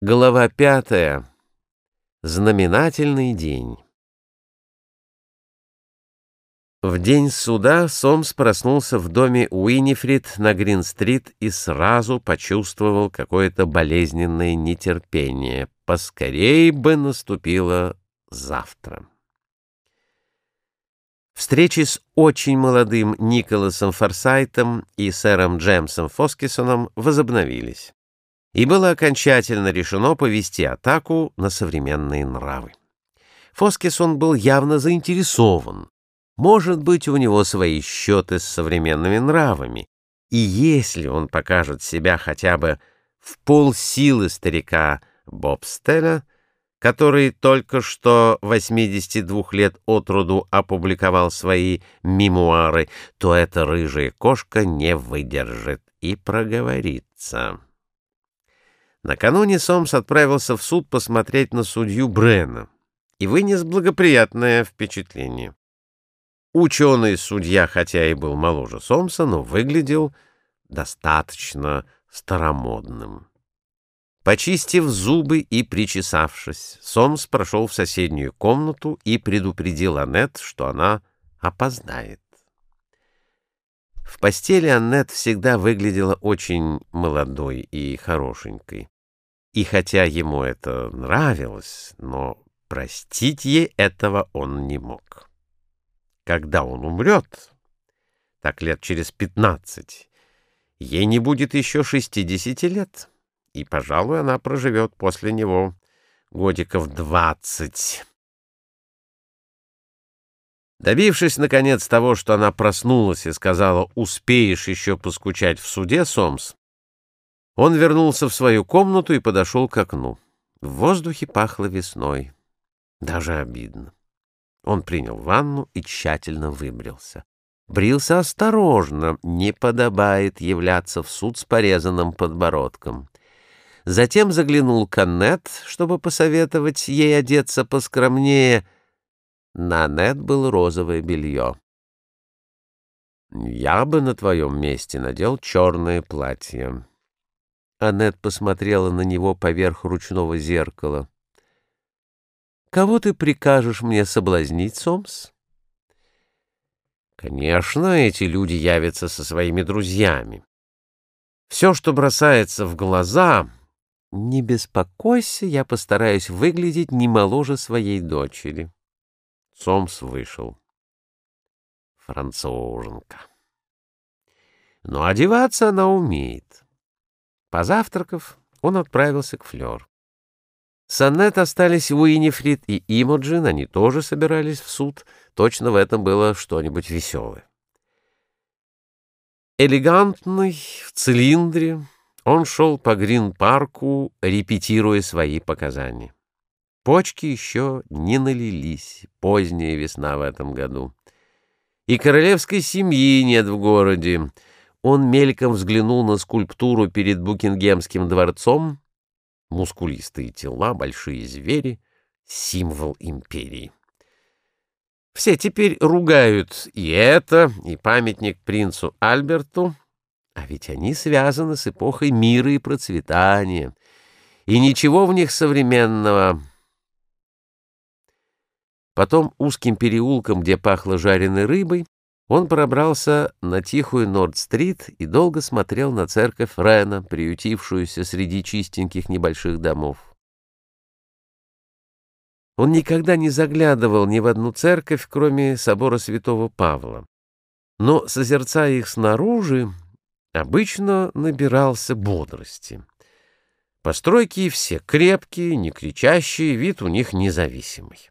Глава пятая. Знаменательный день. В день суда Сомс проснулся в доме Уинифрид на Грин-стрит и сразу почувствовал какое-то болезненное нетерпение. Поскорей бы наступило завтра. Встречи с очень молодым Николасом Форсайтом и сэром Джемсом Фоскисоном возобновились и было окончательно решено повести атаку на современные нравы. Фоскисон был явно заинтересован. Может быть, у него свои счеты с современными нравами, и если он покажет себя хотя бы в полсилы старика Бобстеля, который только что 82 лет от роду опубликовал свои мемуары, то эта рыжая кошка не выдержит и проговорится. Накануне Сомс отправился в суд посмотреть на судью Брена и вынес благоприятное впечатление. Ученый-судья, хотя и был моложе Сомса, но выглядел достаточно старомодным. Почистив зубы и причесавшись, Сомс прошел в соседнюю комнату и предупредил Аннет, что она опоздает. В постели Аннет всегда выглядела очень молодой и хорошенькой. И хотя ему это нравилось, но простить ей этого он не мог. Когда он умрет, так лет через пятнадцать, ей не будет еще шестидесяти лет, и, пожалуй, она проживет после него годиков двадцать. Добившись, наконец, того, что она проснулась и сказала «успеешь еще поскучать в суде, Сомс», он вернулся в свою комнату и подошел к окну. В воздухе пахло весной. Даже обидно. Он принял ванну и тщательно выбрился. Брился осторожно, не подобает являться в суд с порезанным подбородком. Затем заглянул к Аннет, чтобы посоветовать ей одеться поскромнее. На Аннет было розовое белье. «Я бы на твоем месте надел черное платье», Аннет посмотрела на него поверх ручного зеркала. «Кого ты прикажешь мне соблазнить, Сомс?» «Конечно, эти люди явятся со своими друзьями. Все, что бросается в глаза...» «Не беспокойся, я постараюсь выглядеть не моложе своей дочери». Сомс вышел. Француженка. Но одеваться она умеет. Позавтракав, он отправился к Флёр. С Аннет остались Уинифрид и Имоджин, они тоже собирались в суд, точно в этом было что-нибудь веселое. Элегантный, в цилиндре, он шел по Грин-парку, репетируя свои показания. Почки еще не налились, поздняя весна в этом году. И королевской семьи нет в городе, он мельком взглянул на скульптуру перед Букингемским дворцом. Мускулистые тела, большие звери — символ империи. Все теперь ругают и это, и памятник принцу Альберту, а ведь они связаны с эпохой мира и процветания, и ничего в них современного. Потом узким переулком, где пахло жареной рыбой, он пробрался на тихую Норд-стрит и долго смотрел на церковь Рена, приютившуюся среди чистеньких небольших домов. Он никогда не заглядывал ни в одну церковь, кроме собора святого Павла. Но, созерцая их снаружи, обычно набирался бодрости. Постройки все крепкие, не кричащие, вид у них независимый.